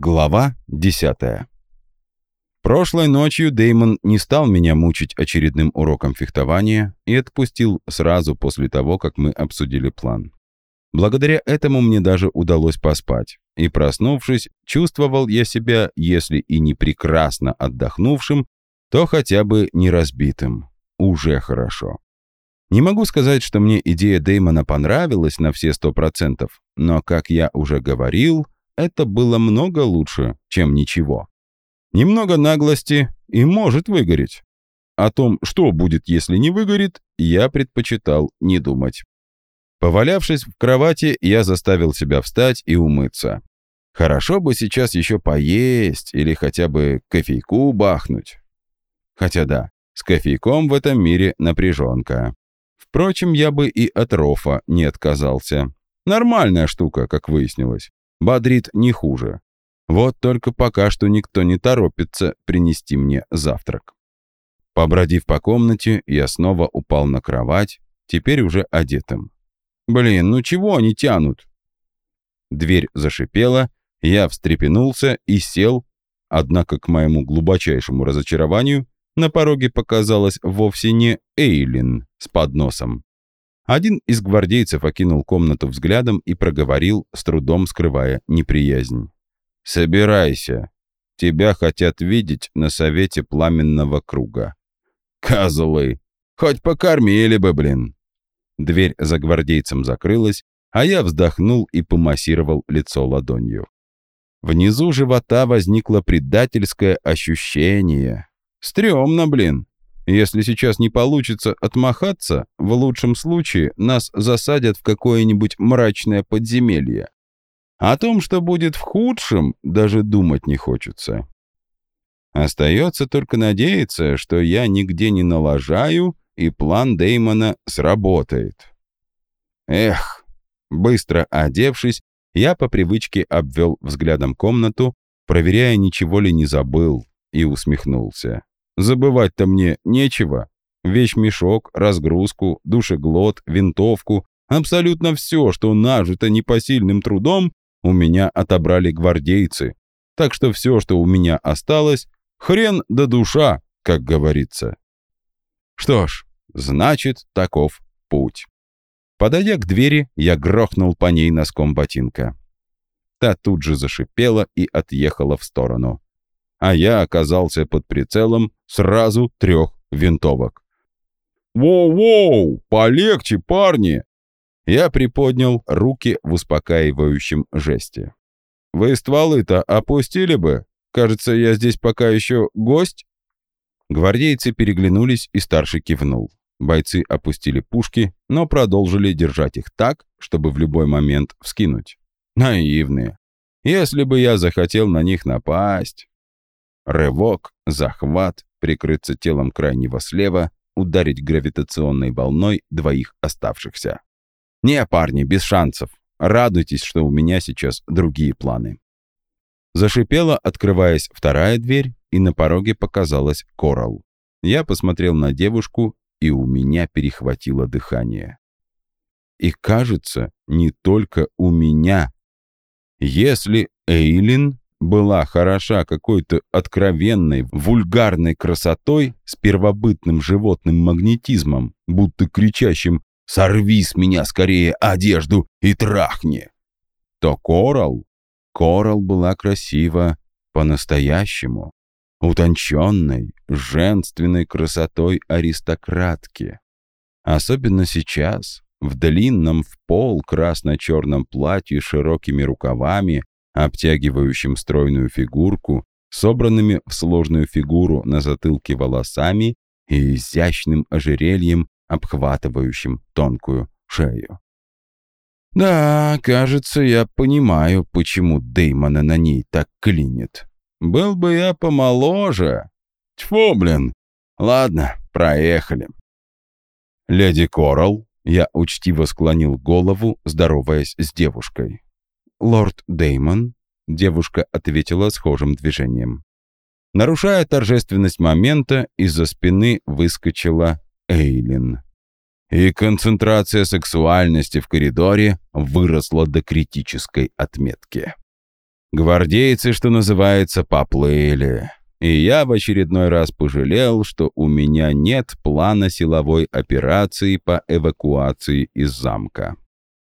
Глава 10. Прошлой ночью Деймон не стал меня мучить очередным уроком фехтования и отпустил сразу после того, как мы обсудили план. Благодаря этому мне даже удалось поспать, и проснувшись, чувствовал я себя, если и не прекрасно отдохнувшим, то хотя бы не разбитым. Уже хорошо. Не могу сказать, что мне идея Деймона понравилась на все сто процентов, но, как я уже говорил, это было много лучше, чем ничего. Немного наглости и может выгореть. О том, что будет, если не выгорит, я предпочитал не думать. Повалявшись в кровати, я заставил себя встать и умыться. Хорошо бы сейчас еще поесть или хотя бы кофейку бахнуть. Хотя да, с кофейком в этом мире напряженка. Впрочем, я бы и от рофа не отказался. Нормальная штука, как выяснилось. Бодрит не хуже. Вот только пока что никто не торопится принести мне завтрак. Побродив по комнате, я снова упал на кровать, теперь уже одетым. Блин, ну чего они тянут? Дверь зашипела, я встрепенулся и сел, однако, к моему глубочайшему разочарованию, на пороге показалась вовсе не Эйлин с подносом. Один из гвардейцев окинул комнату взглядом и проговорил, с трудом скрывая неприязнь. «Собирайся. Тебя хотят видеть на совете пламенного круга». «Козлы! Хоть покормили бы, блин!» Дверь за гвардейцем закрылась, а я вздохнул и помассировал лицо ладонью. Внизу живота возникло предательское ощущение. Стремно, блин. Если сейчас не получится отмахаться, в лучшем случае нас засадят в какое-нибудь мрачное подземелье. О том, что будет в худшем, даже думать не хочется. Остается только надеяться, что я нигде не налажаю, и план Деймона сработает. Эх, быстро одевшись, я по привычке обвел взглядом комнату, проверяя, ничего ли не забыл, и усмехнулся. Забывать-то мне нечего. Вещмешок, разгрузку, душеглот, винтовку, абсолютно все, что нажито непосильным трудом, у меня отобрали гвардейцы. Так что все, что у меня осталось, хрен да душа, как говорится. Что ж, значит, таков путь. Подойдя к двери, я грохнул по ней носком ботинка. Та тут же зашипела и отъехала в сторону а я оказался под прицелом сразу трех винтовок. «Воу-воу! Полегче, парни!» Я приподнял руки в успокаивающем жесте. «Вы стволы-то опустили бы? Кажется, я здесь пока еще гость?» Гвардейцы переглянулись, и старший кивнул. Бойцы опустили пушки, но продолжили держать их так, чтобы в любой момент вскинуть. Наивные. Если бы я захотел на них напасть... Рывок, захват, прикрыться телом крайнего слева, ударить гравитационной волной двоих оставшихся. «Не, парни, без шансов. Радуйтесь, что у меня сейчас другие планы». Зашипела, открываясь вторая дверь, и на пороге показалась Коралл. Я посмотрел на девушку, и у меня перехватило дыхание. И кажется, не только у меня. Если Эйлин была хороша какой-то откровенной, вульгарной красотой с первобытным животным магнетизмом, будто кричащим «Сорви с меня скорее одежду и трахни!» То Корал, Корал была красива по-настоящему, утонченной, женственной красотой аристократки. Особенно сейчас, в длинном в пол красно-черном платье с широкими рукавами, обтягивающим стройную фигурку, собранными в сложную фигуру на затылке волосами и изящным ожерельем, обхватывающим тонкую шею. Да, кажется, я понимаю, почему Деймона на ней так клинит. Был бы я помоложе. Тьфу, блин. Ладно, проехали. Леди Коралл, я учтиво склонил голову, здороваясь с девушкой. «Лорд Деймон», — девушка ответила схожим движением. Нарушая торжественность момента, из-за спины выскочила Эйлин. И концентрация сексуальности в коридоре выросла до критической отметки. Гвардейцы, что называется, поплыли. И я в очередной раз пожалел, что у меня нет плана силовой операции по эвакуации из замка.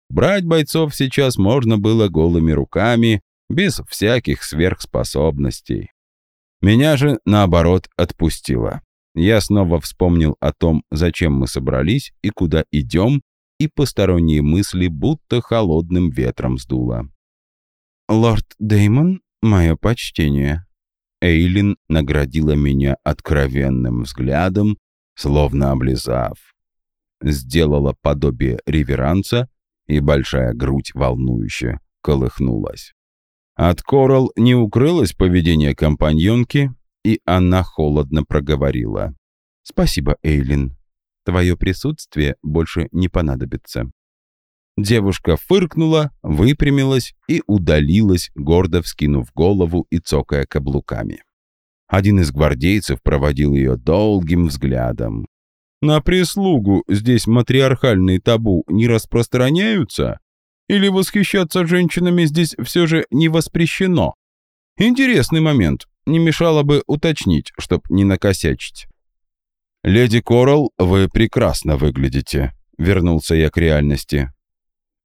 Брать бойцов сейчас можно было голыми руками, без всяких сверхспособностей. Меня же, наоборот, отпустило. Я снова вспомнил о том, зачем мы собрались и куда идем, и посторонние мысли будто холодным ветром сдуло. «Лорд Деймон, мое почтение». Эйлин наградила меня откровенным взглядом, словно облизав. Сделала подобие реверанса, и большая грудь волнующе колыхнулась. От Корал не укрылось поведение компаньонки, и она холодно проговорила. «Спасибо, Эйлин. Твое присутствие больше не понадобится». Девушка фыркнула, выпрямилась и удалилась, гордо вскинув голову и цокая каблуками. Один из гвардейцев проводил ее долгим взглядом. «На прислугу здесь матриархальные табу не распространяются? Или восхищаться женщинами здесь все же не воспрещено? Интересный момент. Не мешало бы уточнить, чтоб не накосячить. «Леди Коралл, вы прекрасно выглядите», — вернулся я к реальности.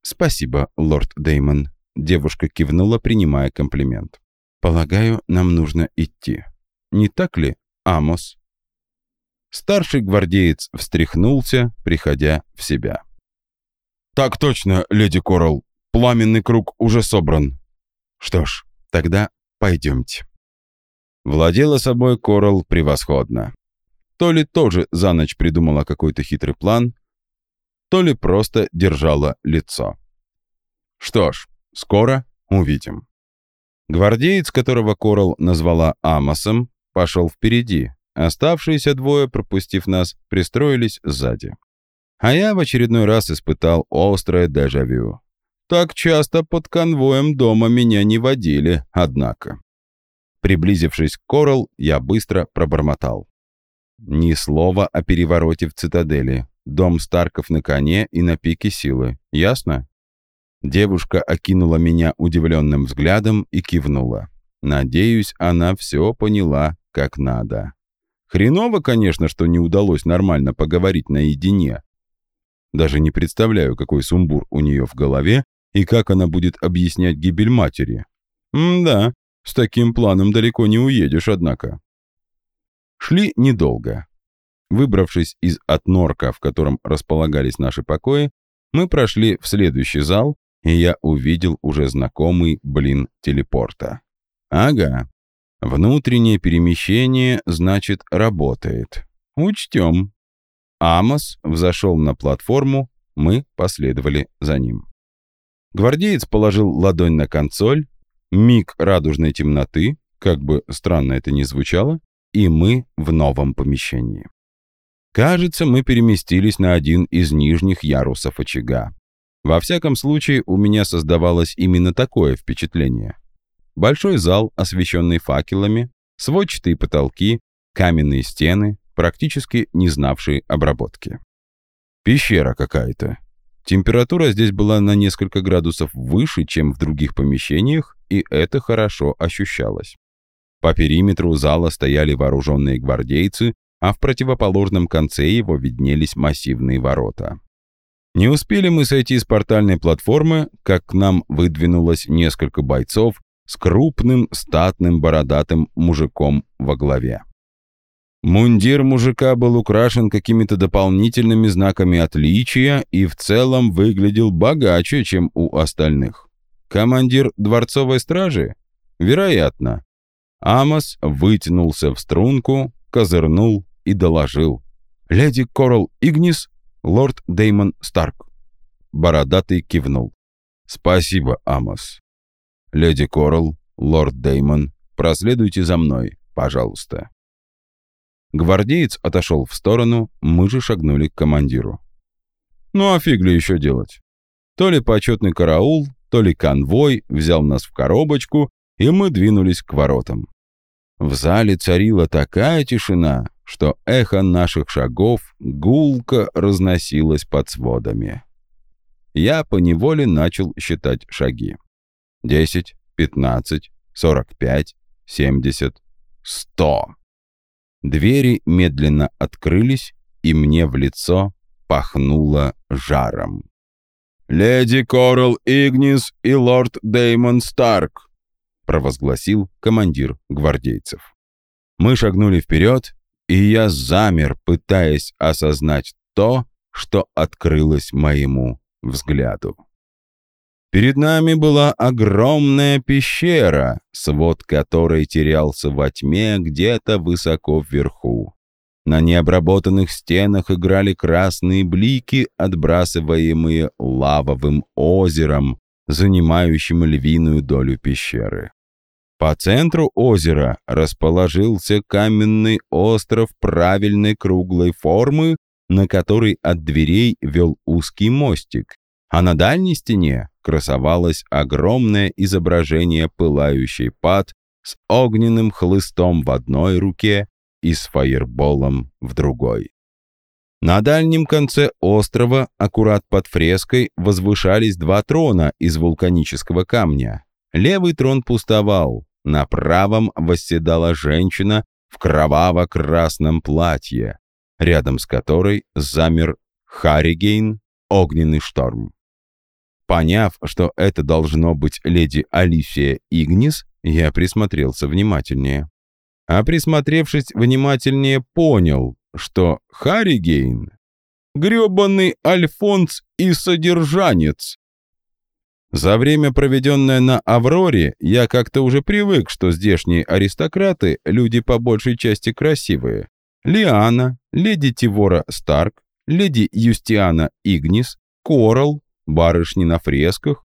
«Спасибо, лорд Деймон», — девушка кивнула, принимая комплимент. «Полагаю, нам нужно идти. Не так ли, Амос?» Старший гвардеец встряхнулся, приходя в себя. «Так точно, леди Коралл. Пламенный круг уже собран». «Что ж, тогда пойдемте». Владела собой Коралл превосходно. То ли тоже за ночь придумала какой-то хитрый план, то ли просто держала лицо. Что ж, скоро увидим. Гвардеец, которого Коралл назвала Амосом, пошел впереди. Оставшиеся двое, пропустив нас, пристроились сзади. А я в очередной раз испытал острое дежавю. Так часто под конвоем дома меня не водили, однако. Приблизившись к Корал, я быстро пробормотал. Ни слова о перевороте в цитадели. Дом Старков на коне и на пике силы. Ясно? Девушка окинула меня удивленным взглядом и кивнула. Надеюсь, она все поняла как надо. Хреново, конечно, что не удалось нормально поговорить наедине. Даже не представляю, какой сумбур у нее в голове и как она будет объяснять гибель матери. М-да, с таким планом далеко не уедешь, однако. Шли недолго. Выбравшись из отнорка, в котором располагались наши покои, мы прошли в следующий зал, и я увидел уже знакомый блин телепорта. Ага, внутреннее перемещение, значит, работает. Учтем. Амос взошел на платформу, мы последовали за ним. Гвардеец положил ладонь на консоль, миг радужной темноты, как бы странно это ни звучало, и мы в новом помещении. Кажется, мы переместились на один из нижних ярусов очага. Во всяком случае, у меня создавалось именно такое впечатление. Большой зал, освещенный факелами, сводчатые потолки, каменные стены, практически не знавшие обработки. Пещера какая-то. Температура здесь была на несколько градусов выше, чем в других помещениях, и это хорошо ощущалось. По периметру зала стояли вооруженные гвардейцы, а в противоположном конце его виднелись массивные ворота. Не успели мы сойти с портальной платформы, как к нам выдвинулось несколько бойцов с крупным, статным, бородатым мужиком во главе. Мундир мужика был украшен какими-то дополнительными знаками отличия и в целом выглядел богаче, чем у остальных. Командир дворцовой стражи? Вероятно. Амос вытянулся в струнку, козырнул и доложил. «Леди Корал Игнис, лорд Деймон Старк». Бородатый кивнул. «Спасибо, Амос. Леди Корал, лорд Деймон, проследуйте за мной, пожалуйста». Гвардеец отошел в сторону, мы же шагнули к командиру. Ну а фиг ли еще делать? То ли почетный караул, то ли конвой взял нас в коробочку, и мы двинулись к воротам. В зале царила такая тишина, что эхо наших шагов гулко разносилось под сводами. Я поневоле начал считать шаги. Десять, 15, 45, 70, 100. Двери медленно открылись, и мне в лицо пахнуло жаром. «Леди Корал Игнис и лорд Деймон Старк», провозгласил командир гвардейцев. Мы шагнули вперед, и я замер, пытаясь осознать то, что открылось моему взгляду. Перед нами была огромная пещера, свод которой терялся во тьме где-то высоко вверху. На необработанных стенах играли красные блики, отбрасываемые лавовым озером, занимающим львиную долю пещеры. По центру озера расположился каменный остров правильной круглой формы, на который от дверей вел узкий мостик, а на дальней стене красовалось огромное изображение пылающей пад с огненным хлыстом в одной руке и с фаерболом в другой. На дальнем конце острова, аккурат под фреской, возвышались два трона из вулканического камня. Левый трон пустовал, на правом восседала женщина в кроваво-красном платье, рядом с которой замер Харригейн, огненный шторм. Поняв, что это должно быть леди Алисия Игнис, я присмотрелся внимательнее а присмотревшись внимательнее, понял, что Харригейн — грёбаный Альфонс и содержанец. За время, проведенное на Авроре, я как-то уже привык, что здешние аристократы — люди по большей части красивые. Лиана, леди Тивора Старк, леди Юстиана Игнис, Корал, барышни на фресках,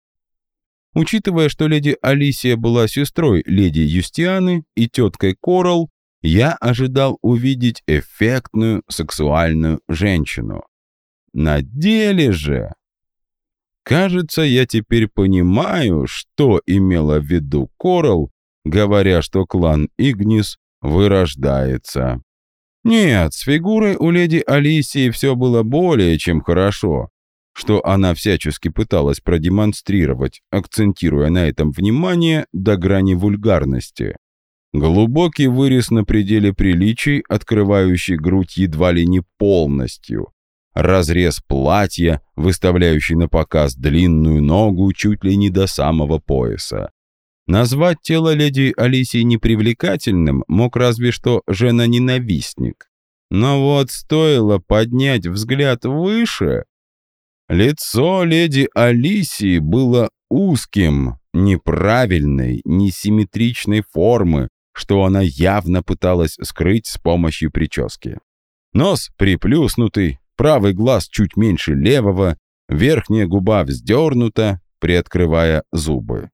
Учитывая, что леди Алисия была сестрой леди Юстианы и теткой Корал, я ожидал увидеть эффектную сексуальную женщину. На деле же... Кажется, я теперь понимаю, что имела в виду Корал, говоря, что клан Игнис вырождается. Нет, с фигурой у леди Алисии все было более чем хорошо что она всячески пыталась продемонстрировать, акцентируя на этом внимание до грани вульгарности. Глубокий вырез на пределе приличий, открывающий грудь едва ли не полностью. Разрез платья, выставляющий на показ длинную ногу чуть ли не до самого пояса. Назвать тело леди Алисии непривлекательным мог разве что жена-ненавистник. Но вот стоило поднять взгляд выше, Лицо леди Алисии было узким, неправильной, несимметричной формы, что она явно пыталась скрыть с помощью прически. Нос приплюснутый, правый глаз чуть меньше левого, верхняя губа вздернута, приоткрывая зубы.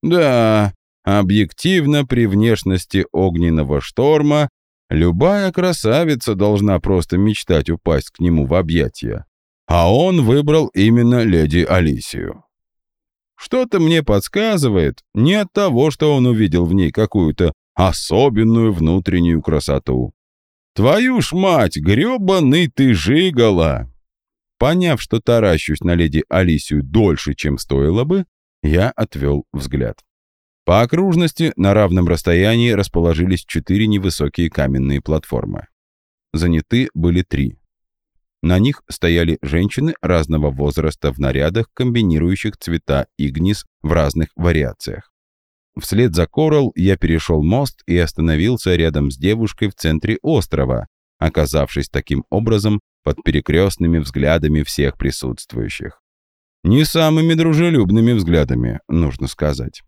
Да, объективно при внешности огненного шторма любая красавица должна просто мечтать упасть к нему в объятия а он выбрал именно леди Алисию. Что-то мне подсказывает, не от того, что он увидел в ней какую-то особенную внутреннюю красоту. Твою ж мать, грёбаный ты жигала! Поняв, что таращусь на леди Алисию дольше, чем стоило бы, я отвел взгляд. По окружности на равном расстоянии расположились четыре невысокие каменные платформы. Заняты были три. На них стояли женщины разного возраста в нарядах, комбинирующих цвета игнис в разных вариациях. Вслед за Корал я перешел мост и остановился рядом с девушкой в центре острова, оказавшись таким образом под перекрестными взглядами всех присутствующих. Не самыми дружелюбными взглядами, нужно сказать.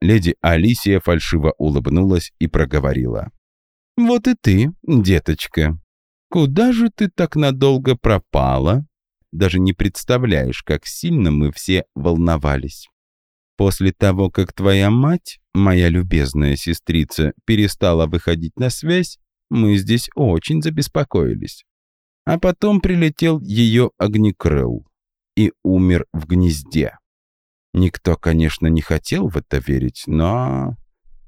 Леди Алисия фальшиво улыбнулась и проговорила. «Вот и ты, деточка. «Куда же ты так надолго пропала?» Даже не представляешь, как сильно мы все волновались. После того, как твоя мать, моя любезная сестрица, перестала выходить на связь, мы здесь очень забеспокоились. А потом прилетел ее огнекрыл и умер в гнезде. Никто, конечно, не хотел в это верить, но...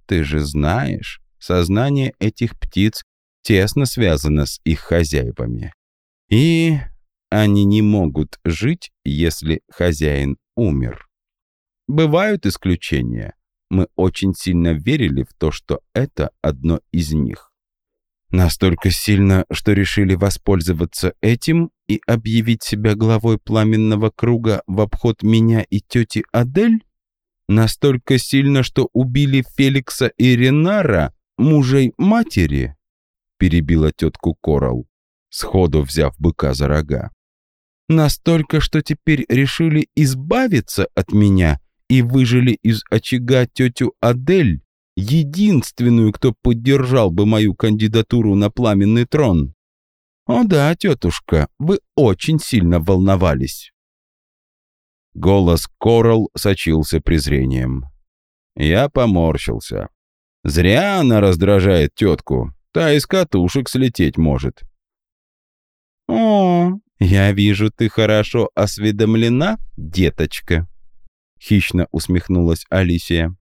Ты же знаешь, сознание этих птиц тесно связана с их хозяевами. И они не могут жить, если хозяин умер. Бывают исключения, мы очень сильно верили в то, что это одно из них. Настолько сильно, что решили воспользоваться этим и объявить себя главой пламенного круга в обход меня и тети Адель? Настолько сильно, что убили Феликса и Ренара, мужей матери? Перебила тетку Корал, сходу взяв быка за рога. Настолько, что теперь решили избавиться от меня и выжили из очага тетю Адель, единственную, кто поддержал бы мою кандидатуру на пламенный трон. О да, тетушка, вы очень сильно волновались. Голос Корал сочился презрением. Я поморщился. Зря она раздражает тетку, та из катушек слететь может. «О, я вижу, ты хорошо осведомлена, деточка», — хищно усмехнулась Алисия.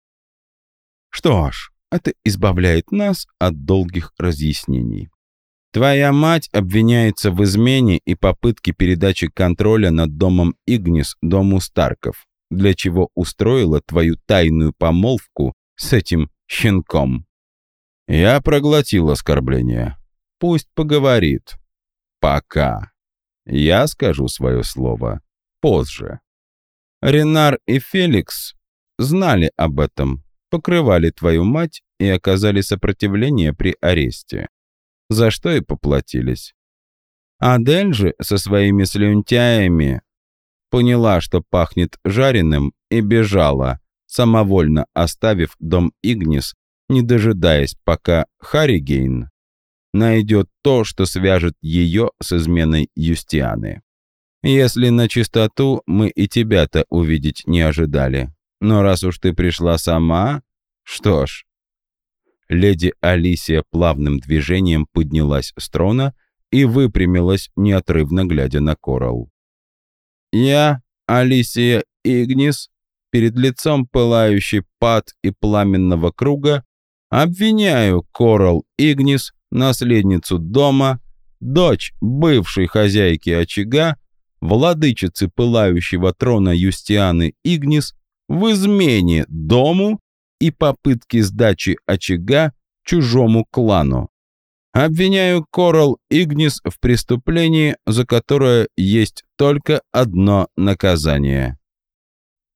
«Что ж, это избавляет нас от долгих разъяснений. Твоя мать обвиняется в измене и попытке передачи контроля над домом Игнис дому Старков, для чего устроила твою тайную помолвку с этим щенком. Я проглотил оскорбление. Пусть поговорит. Пока. Я скажу свое слово позже. Ренар и Феликс знали об этом, покрывали твою мать и оказали сопротивление при аресте за что и поплатились. Адель же со своими слюнтяями поняла, что пахнет жареным, и бежала, самовольно оставив дом Игнис, не дожидаясь, пока Харригейн найдет то, что свяжет ее с изменой Юстианы. Если на чистоту, мы и тебя-то увидеть не ожидали. Но раз уж ты пришла сама, что ж, Леди Алисия плавным движением поднялась с трона и выпрямилась, неотрывно глядя на Корал. «Я, Алисия Игнис, перед лицом пылающей пад и пламенного круга, обвиняю Корал Игнис, наследницу дома, дочь бывшей хозяйки очага, владычицы пылающего трона Юстианы Игнис, в измене дому и попытки сдачи очага чужому клану. Обвиняю Корал Игнис в преступлении, за которое есть только одно наказание.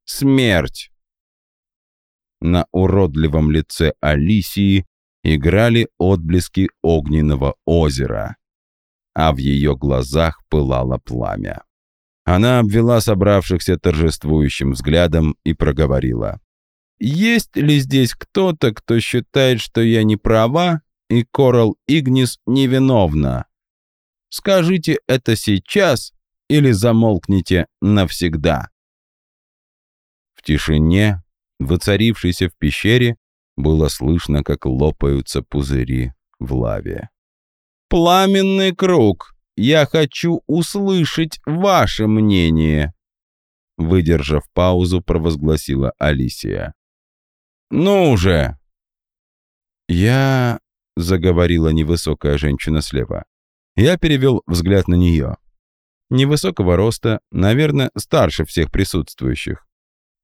Смерть. На уродливом лице Алисии играли отблески огненного озера, а в ее глазах пылало пламя. Она обвела собравшихся торжествующим взглядом и проговорила. Есть ли здесь кто-то, кто считает, что я не права и Корал Игнис невиновна? Скажите это сейчас или замолкните навсегда. В тишине, воцарившейся в пещере, было слышно, как лопаются пузыри в лаве. «Пламенный круг! Я хочу услышать ваше мнение!» Выдержав паузу, провозгласила Алисия. «Ну уже!» «Я...» — заговорила невысокая женщина слева. Я перевел взгляд на нее. Невысокого роста, наверное, старше всех присутствующих.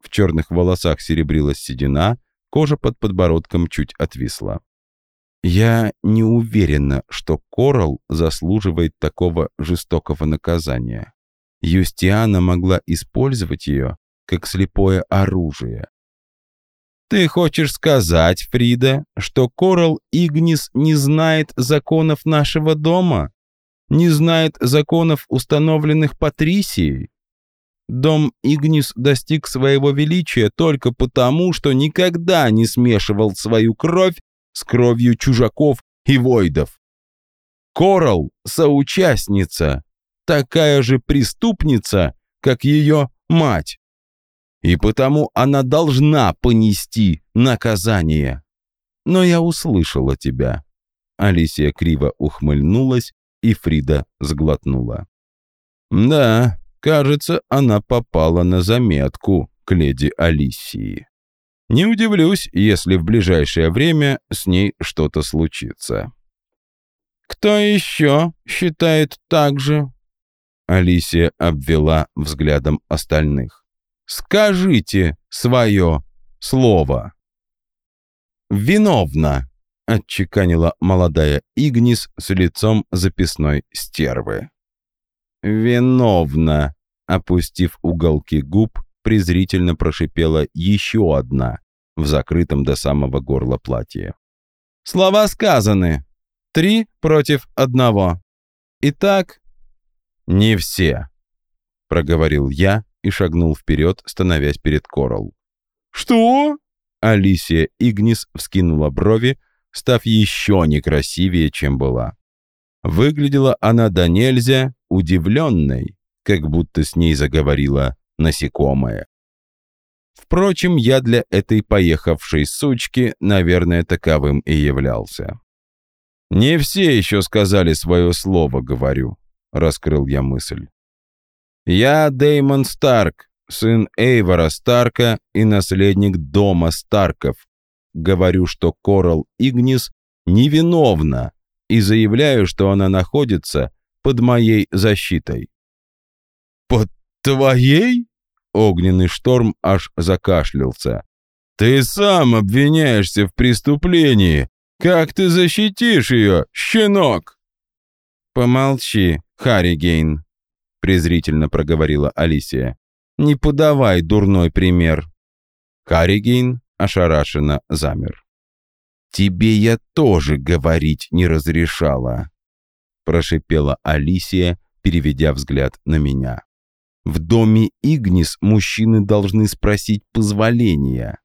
В черных волосах серебрилась седина, кожа под подбородком чуть отвисла. Я не уверена, что Корал заслуживает такого жестокого наказания. Юстиана могла использовать ее как слепое оружие. «Ты хочешь сказать, Фрида, что Корал Игнис не знает законов нашего дома? Не знает законов, установленных Патрисией? Дом Игнис достиг своего величия только потому, что никогда не смешивал свою кровь с кровью чужаков и войдов. Корал — соучастница, такая же преступница, как ее мать и потому она должна понести наказание. Но я услышала тебя». Алисия криво ухмыльнулась, и Фрида сглотнула. «Да, кажется, она попала на заметку к леди Алисии. Не удивлюсь, если в ближайшее время с ней что-то случится». «Кто еще считает так же?» Алисия обвела взглядом остальных. Скажите свое слово. виновна», — отчеканила молодая Игнис с лицом записной стервы. «Виновна», — опустив уголки губ, презрительно прошипела еще одна в закрытом до самого горла платье. «Слова сказаны. Три против одного. Итак...» «Не все», — проговорил я и шагнул вперед, становясь перед Корал. «Что?» Алисия Игнис вскинула брови, став еще некрасивее, чем была. Выглядела она до нельзя удивленной, как будто с ней заговорила насекомое. Впрочем, я для этой поехавшей сучки, наверное, таковым и являлся. «Не все еще сказали свое слово, говорю», — раскрыл я мысль. «Я Деймон Старк, сын Эйвора Старка и наследник дома Старков. Говорю, что Корал Игнис невиновна и заявляю, что она находится под моей защитой». «Под твоей?» Огненный шторм аж закашлялся. «Ты сам обвиняешься в преступлении! Как ты защитишь ее, щенок?» «Помолчи, Харригейн», — презрительно проговорила Алисия. «Не подавай дурной пример». Харригейн ошарашенно замер. «Тебе я тоже говорить не разрешала», — прошипела Алисия, переведя взгляд на меня. В доме Игнис мужчины должны спросить позволения.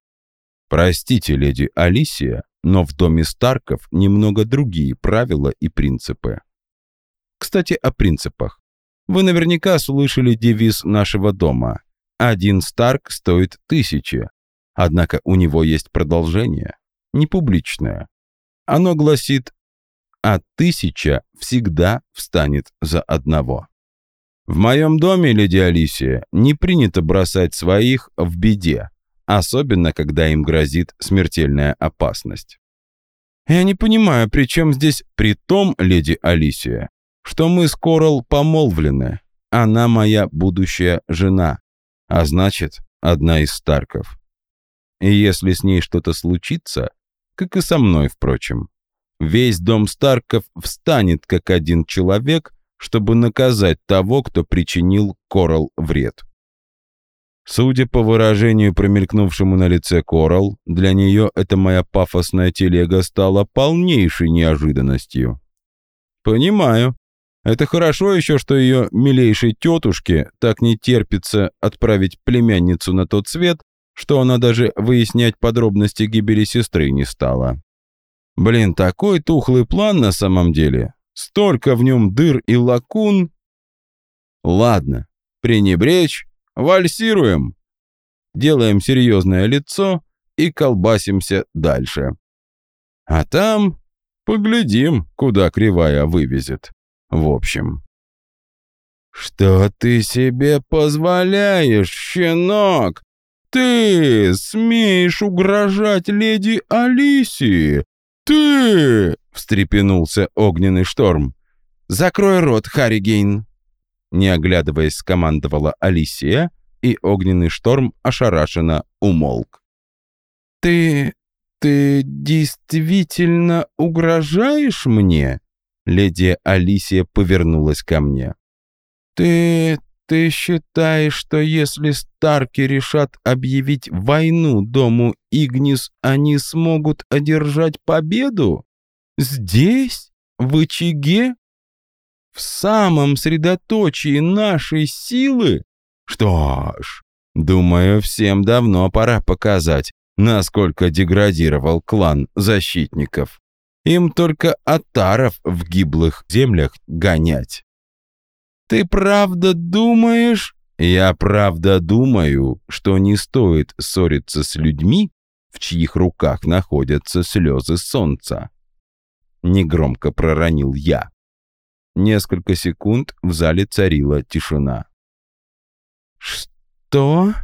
Простите, леди Алисия, но в доме Старков немного другие правила и принципы. Кстати, о принципах. Вы наверняка слышали девиз нашего дома. Один Старк стоит тысячи. Однако у него есть продолжение, не публичное. Оно гласит «А тысяча всегда встанет за одного». В моем доме, леди Алисия, не принято бросать своих в беде, особенно когда им грозит смертельная опасность. Я не понимаю, при чем здесь при том, леди Алисия, что мы с Корал помолвлены. Она моя будущая жена, а значит, одна из Старков. И если с ней что-то случится, как и со мной, впрочем, весь дом Старков встанет как один человек – чтобы наказать того, кто причинил Корал вред. Судя по выражению, промелькнувшему на лице Корал, для нее эта моя пафосная телега стала полнейшей неожиданностью. «Понимаю. Это хорошо еще, что ее милейшей тетушке так не терпится отправить племянницу на тот свет, что она даже выяснять подробности гибели сестры не стала. Блин, такой тухлый план на самом деле. Столько в нем дыр и лакун. Ладно, пренебречь, вальсируем. Делаем серьезное лицо и колбасимся дальше. А там поглядим, куда кривая вывезет. В общем. «Что ты себе позволяешь, щенок? Ты смеешь угрожать леди Алисии? Ты...» — встрепенулся огненный шторм. «Закрой рот, Харригейн!» Не оглядываясь, скомандовала Алисия, и огненный шторм ошарашенно умолк. «Ты... ты действительно угрожаешь мне?» Леди Алисия повернулась ко мне. «Ты... ты считаешь, что если Старки решат объявить войну дому Игнис, они смогут одержать победу?» Здесь? В очаге? В самом средоточии нашей силы? Что ж, думаю, всем давно пора показать, насколько деградировал клан защитников. Им только отаров в гиблых землях гонять. Ты правда думаешь? Я правда думаю, что не стоит ссориться с людьми, в чьих руках находятся слезы солнца. — негромко проронил я. Несколько секунд в зале царила тишина. «Что?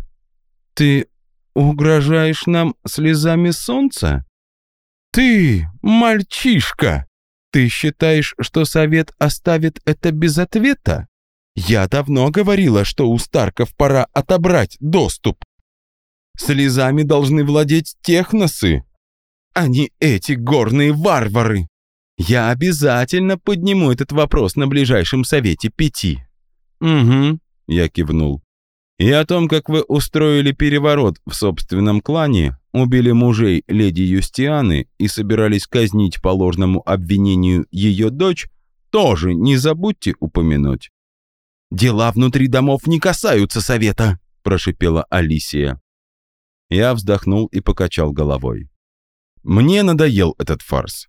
Ты угрожаешь нам слезами солнца? Ты, мальчишка! Ты считаешь, что совет оставит это без ответа? Я давно говорила, что у Старков пора отобрать доступ. Слезами должны владеть техносы, а не эти горные варвары. Я обязательно подниму этот вопрос на ближайшем совете пяти». «Угу», — я кивнул. «И о том, как вы устроили переворот в собственном клане, убили мужей леди Юстианы и собирались казнить по ложному обвинению ее дочь, тоже не забудьте упомянуть». «Дела внутри домов не касаются совета», — прошипела Алисия. Я вздохнул и покачал головой. Мне надоел этот фарс.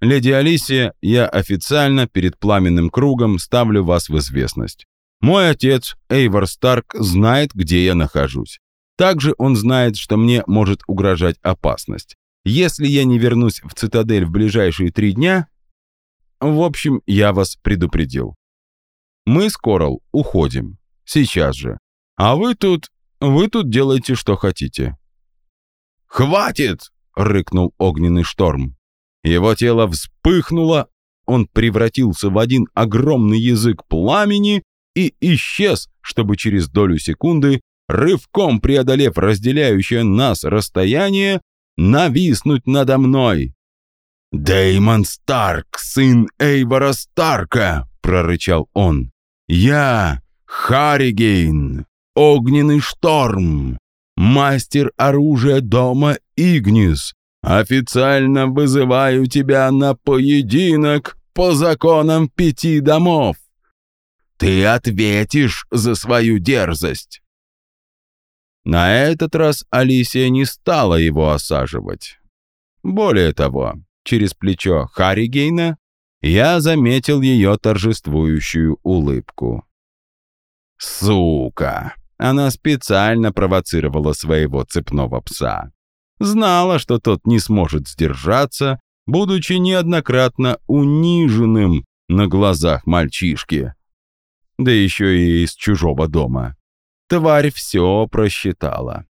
Леди Алисия, я официально перед пламенным кругом ставлю вас в известность. Мой отец, Эйвор Старк, знает, где я нахожусь. Также он знает, что мне может угрожать опасность. Если я не вернусь в цитадель в ближайшие три дня... В общем, я вас предупредил. Мы с Корал уходим. Сейчас же. А вы тут... Вы тут делайте, что хотите. «Хватит!» — рыкнул огненный шторм. Его тело вспыхнуло, он превратился в один огромный язык пламени и исчез, чтобы через долю секунды, рывком преодолев разделяющее нас расстояние, нависнуть надо мной. «Дэймон Старк, сын Эйвора Старка!» — прорычал он. «Я, Харригейн, огненный шторм, мастер оружия дома Игнис, официально вызываю тебя на поединок по законам пяти домов. Ты ответишь за свою дерзость. На этот раз Алисия не стала его осаживать. Более того, через плечо Харригейна я заметил ее торжествующую улыбку. Сука! Она специально провоцировала своего цепного пса. Знала, что тот не сможет сдержаться, будучи неоднократно униженным на глазах мальчишки. Да еще и из чужого дома. Тварь все просчитала.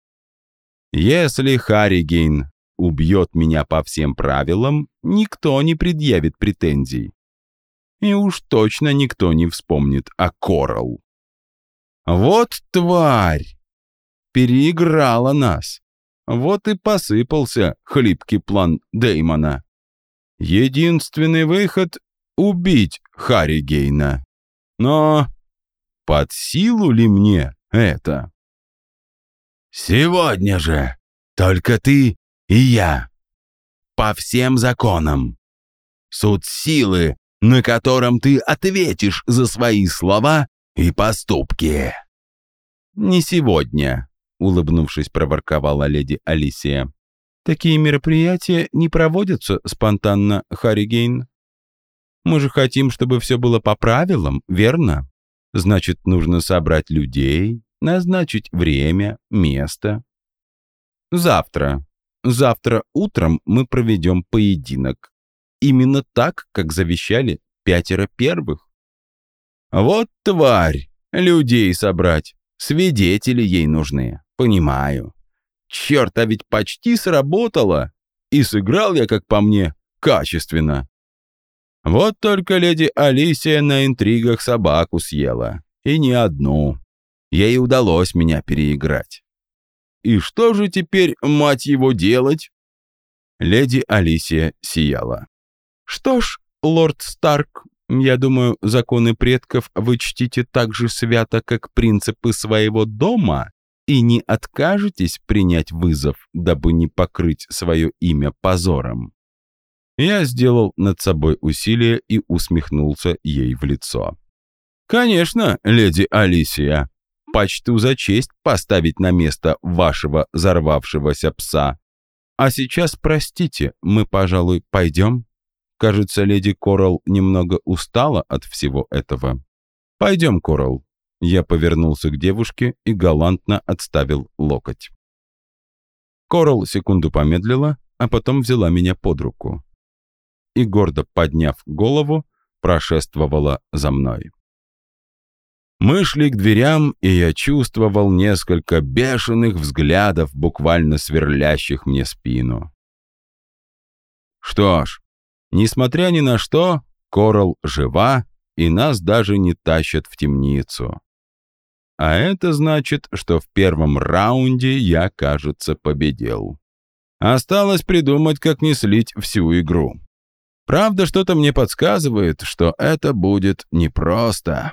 Если Харригейн убьет меня по всем правилам, никто не предъявит претензий. И уж точно никто не вспомнит о Коралл. Вот тварь! Переиграла нас. Вот и посыпался хлипкий план Деймона. Единственный выход — убить Харри Гейна. Но под силу ли мне это? «Сегодня же только ты и я. По всем законам. Суд силы, на котором ты ответишь за свои слова и поступки». «Не сегодня», — улыбнувшись, проворковала леди Алисия. «Такие мероприятия не проводятся спонтанно, Харри Гейн. Мы же хотим, чтобы все было по правилам, верно? Значит, нужно собрать людей, назначить время, место. Завтра. Завтра утром мы проведем поединок. Именно так, как завещали пятеро первых. Вот тварь! Людей собрать. Свидетели ей нужны. Понимаю. Черт, а ведь почти сработало. И сыграл я, как по мне, качественно. Вот только леди Алисия на интригах собаку съела. И не одну. Ей удалось меня переиграть. И что же теперь, мать его, делать? Леди Алисия сияла. Что ж, лорд Старк, я думаю, законы предков вы чтите так же свято, как принципы своего дома, и не откажетесь принять вызов, дабы не покрыть свое имя позором. Я сделал над собой усилие и усмехнулся ей в лицо. «Конечно, леди Алисия, почту за честь поставить на место вашего взорвавшегося пса. А сейчас, простите, мы, пожалуй, пойдем?» Кажется, леди Коралл немного устала от всего этого. «Пойдем, Коралл». Я повернулся к девушке и галантно отставил локоть. Коралл секунду помедлила, а потом взяла меня под руку. И, гордо подняв голову, прошествовала за мной. Мы шли к дверям, и я чувствовал несколько бешеных взглядов, буквально сверлящих мне спину. Что ж, Несмотря ни на что, Корал жива, и нас даже не тащат в темницу. А это значит, что в первом раунде я, кажется, победил. Осталось придумать, как не слить всю игру. Правда, что-то мне подсказывает, что это будет непросто.